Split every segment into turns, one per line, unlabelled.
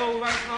Sou o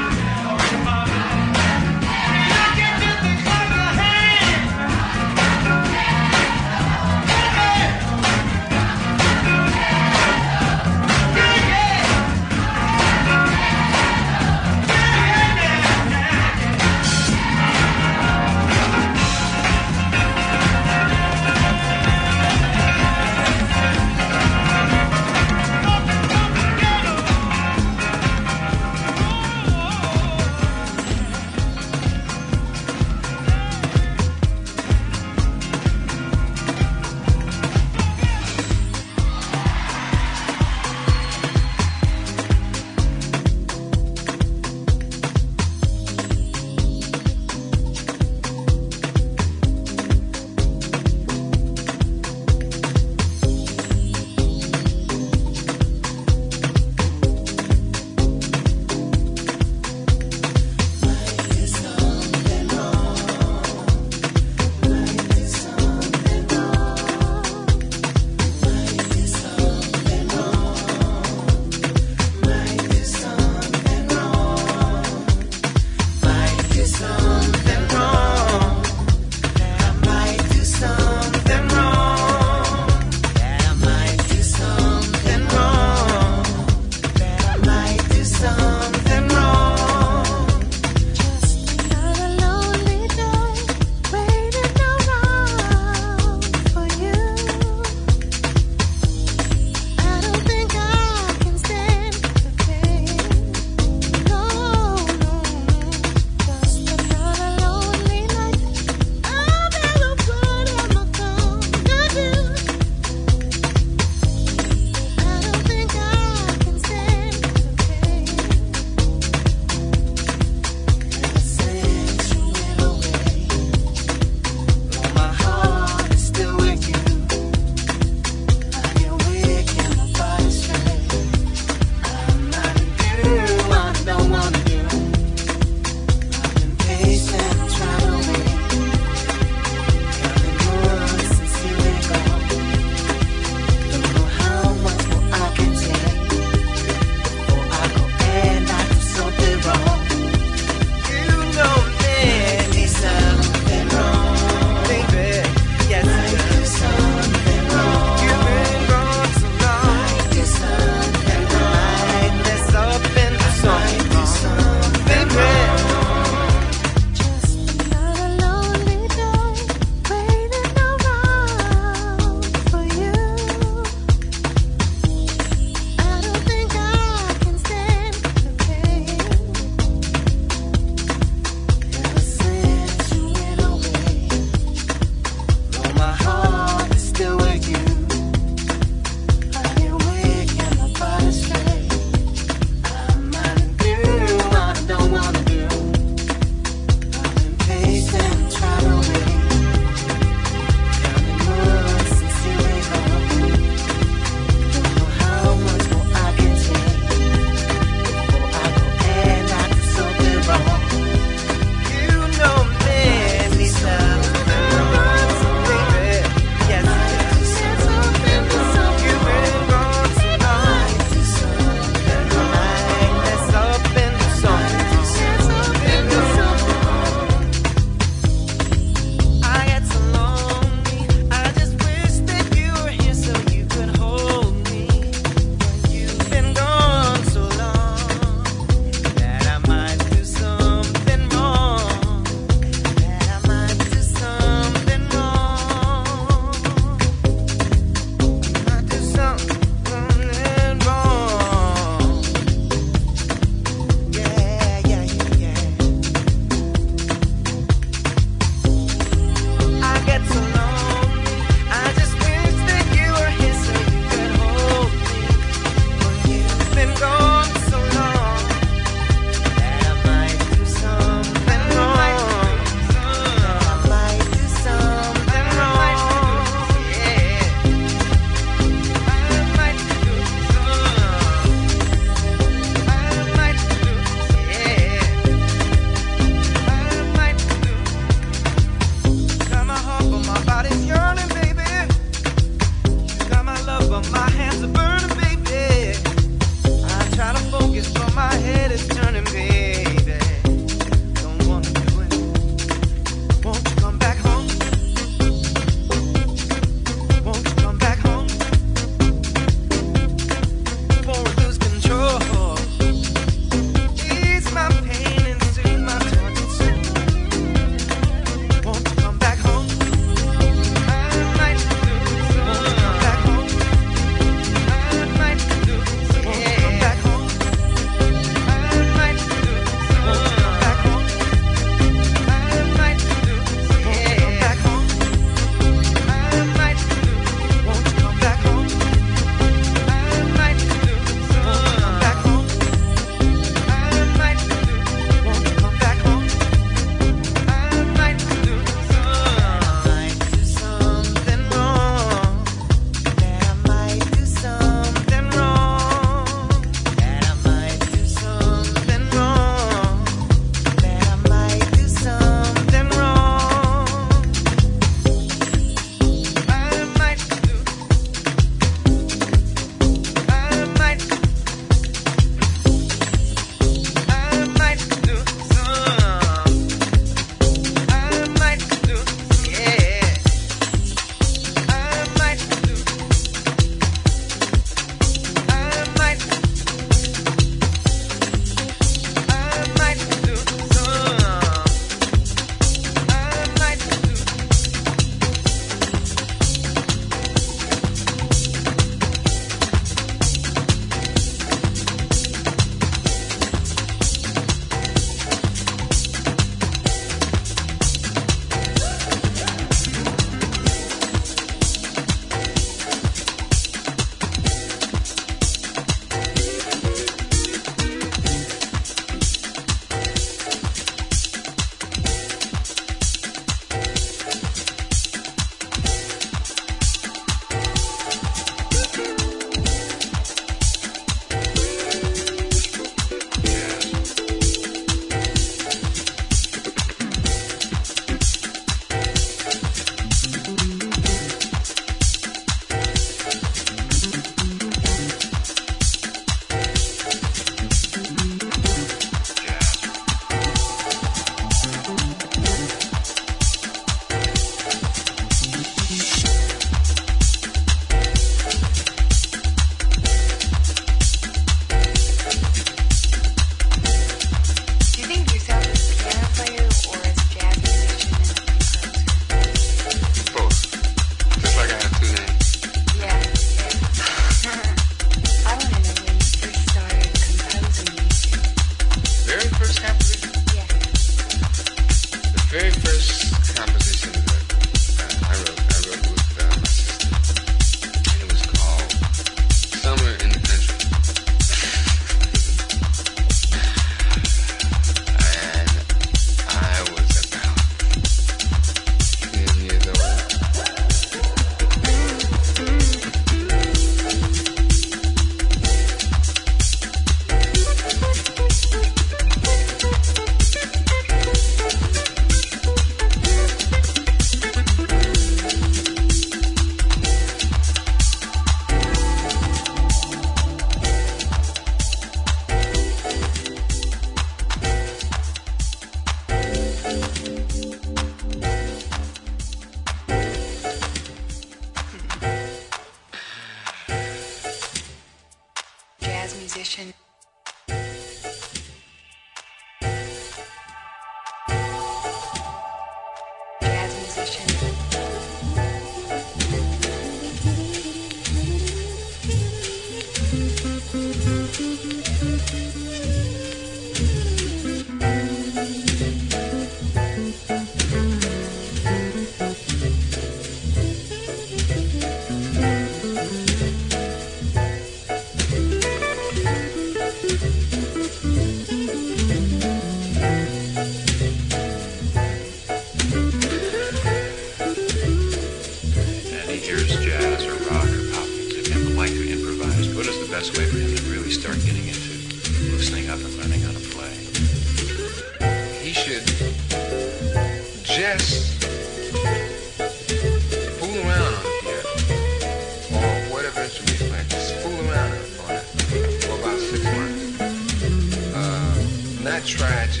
not try to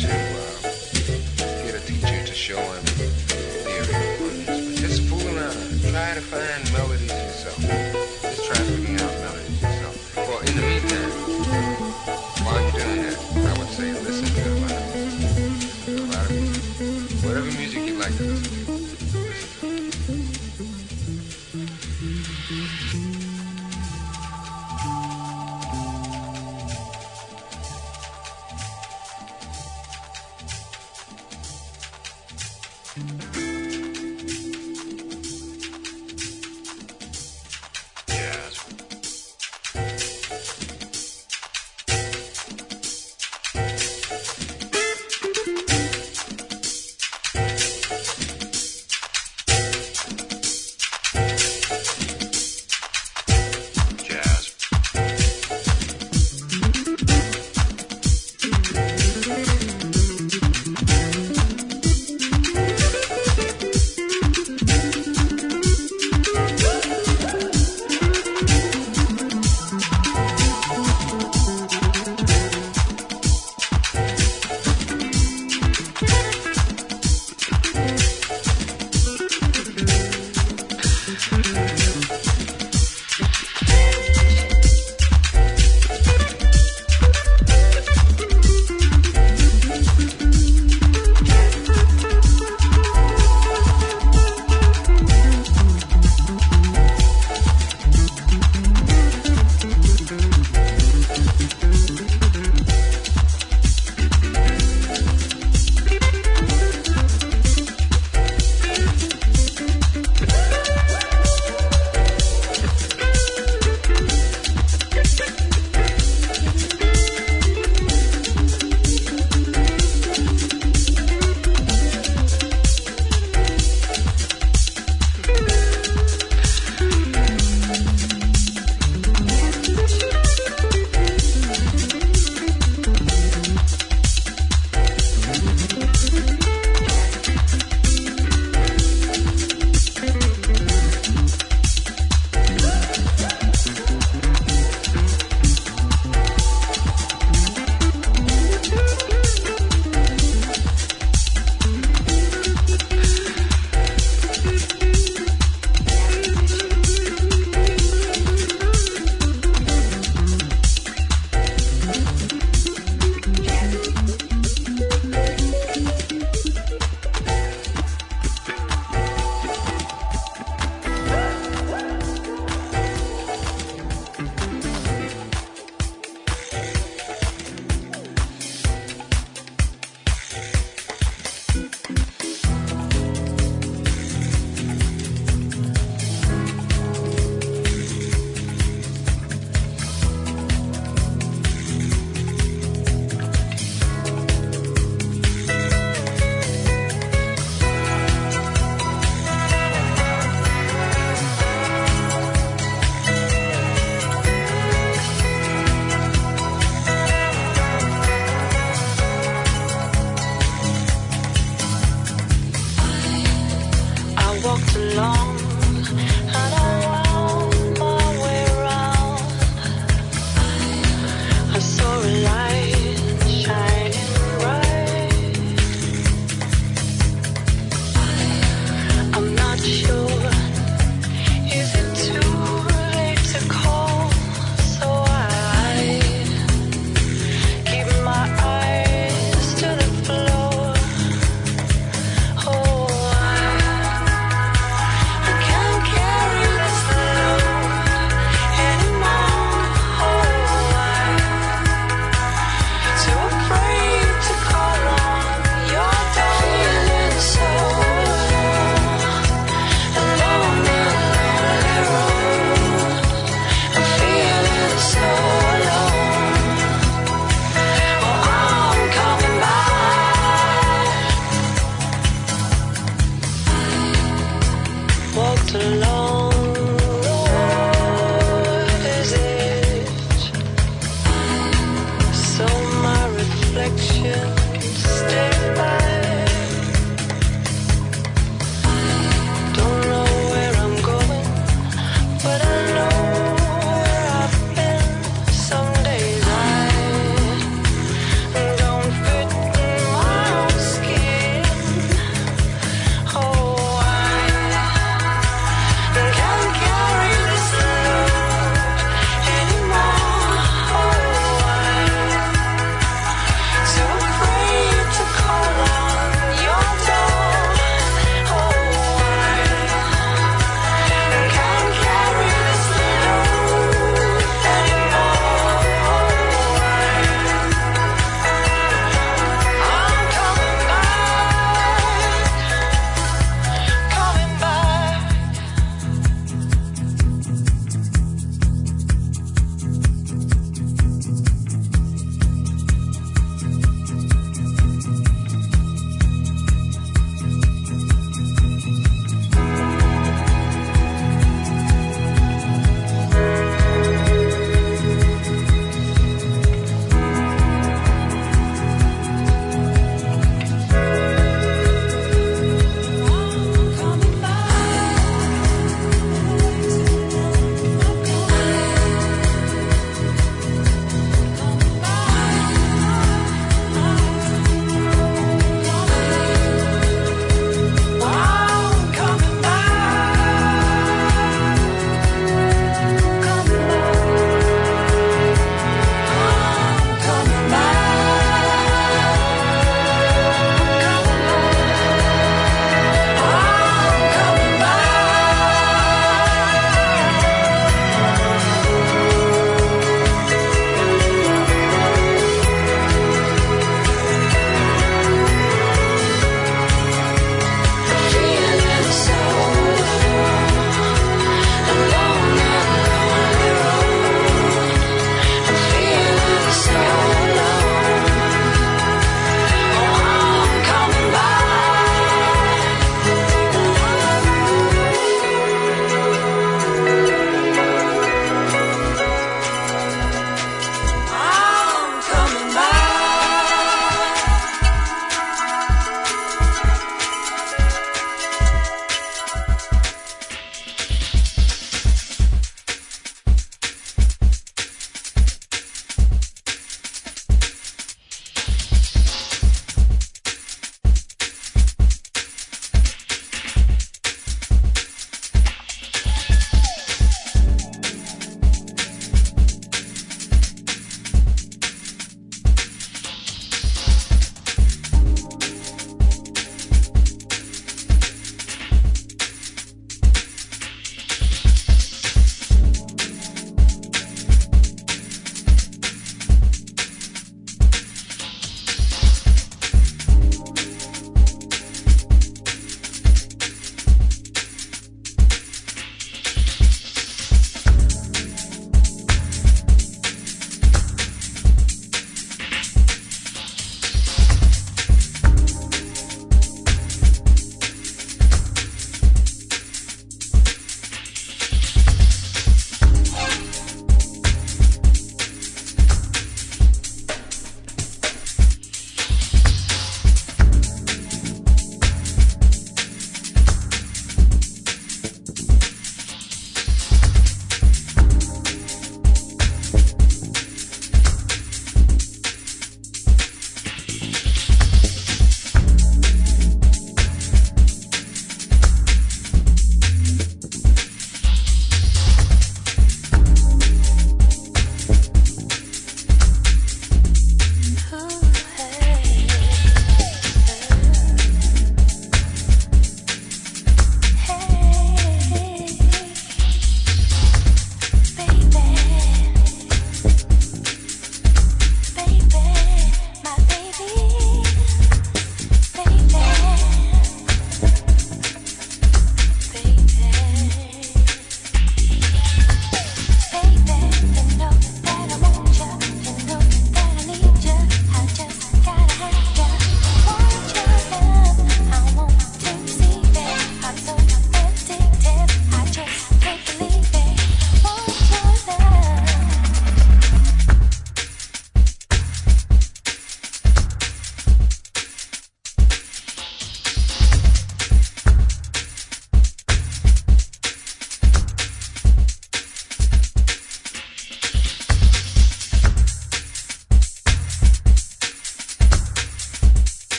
to uh, get a teacher to show him the importance, but just fool around, try to find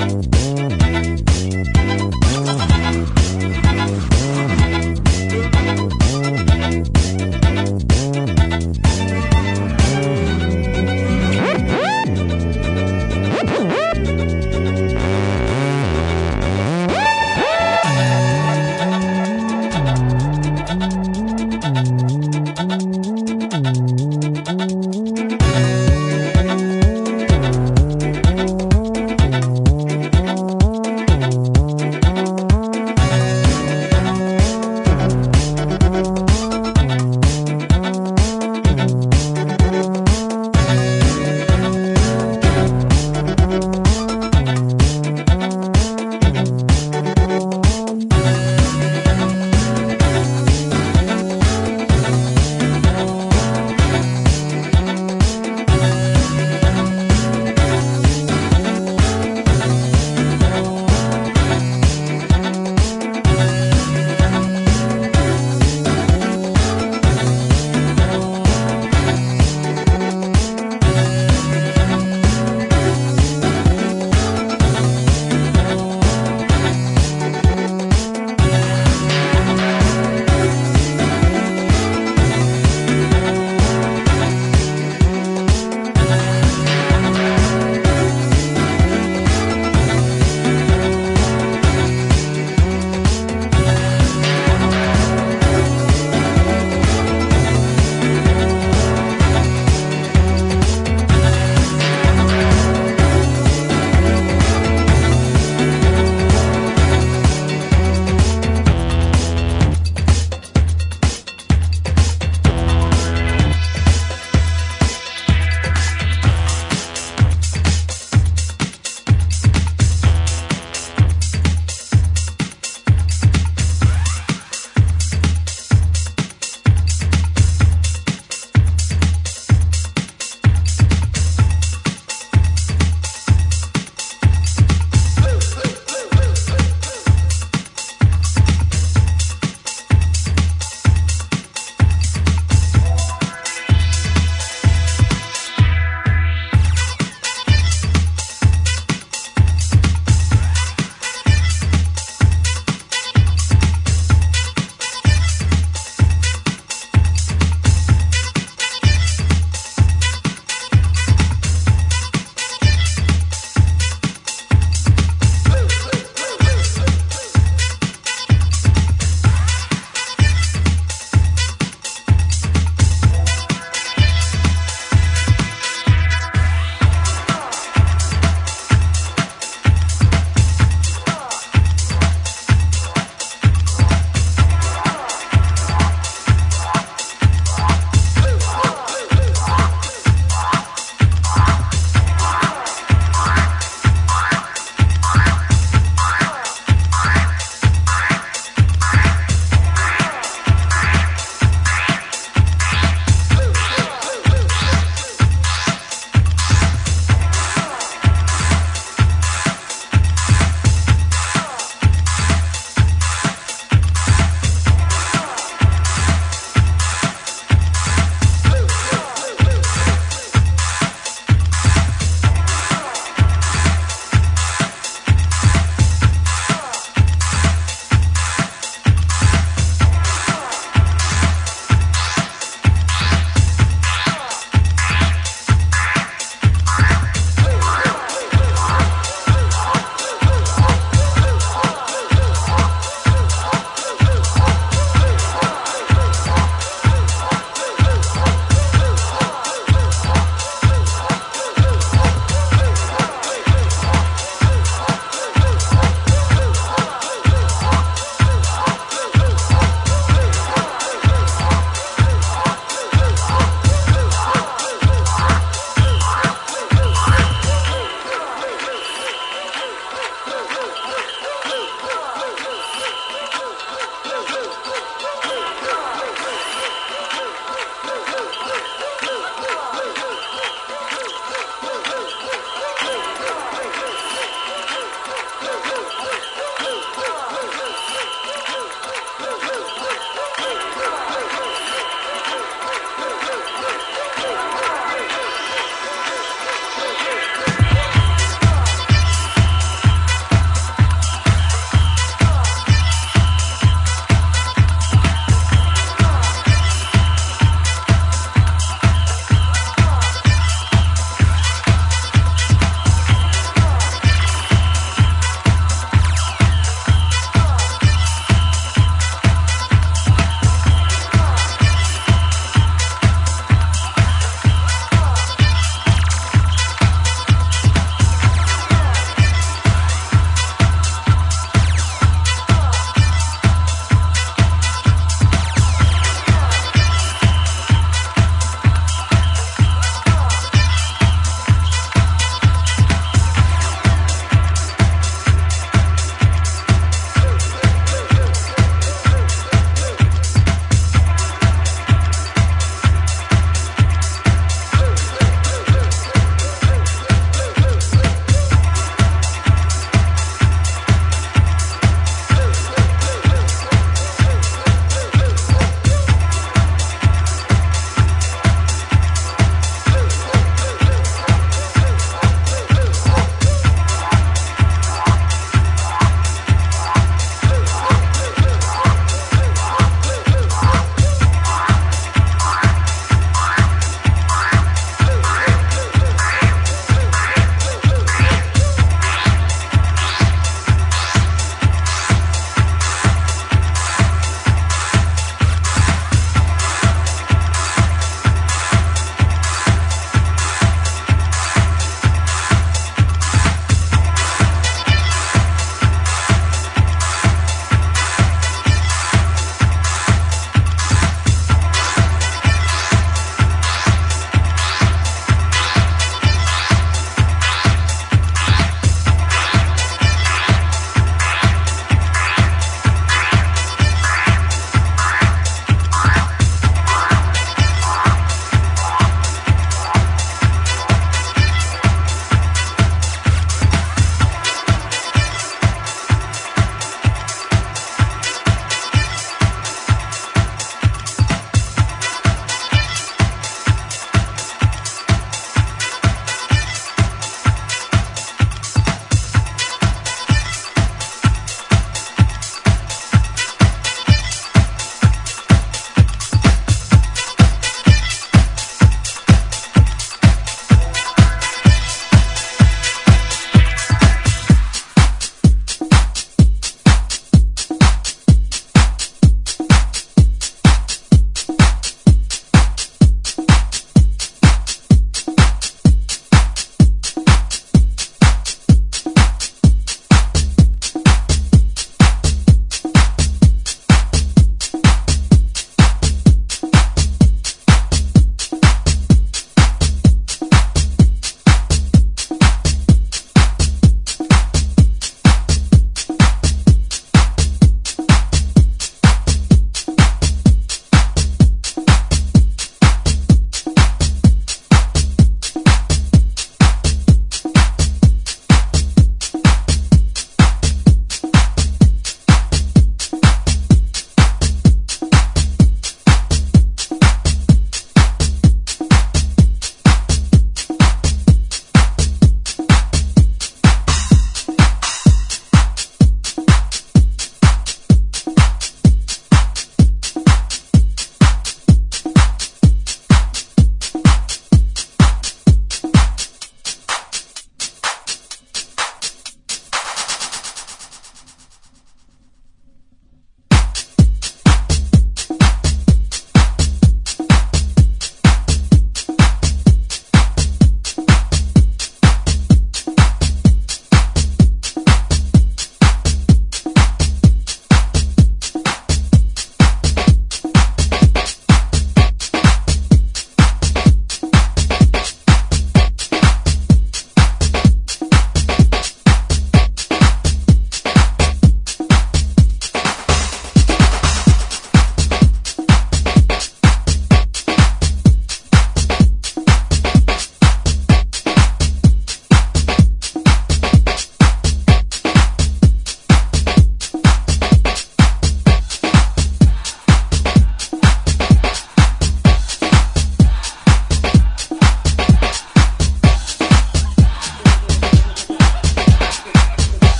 Bye.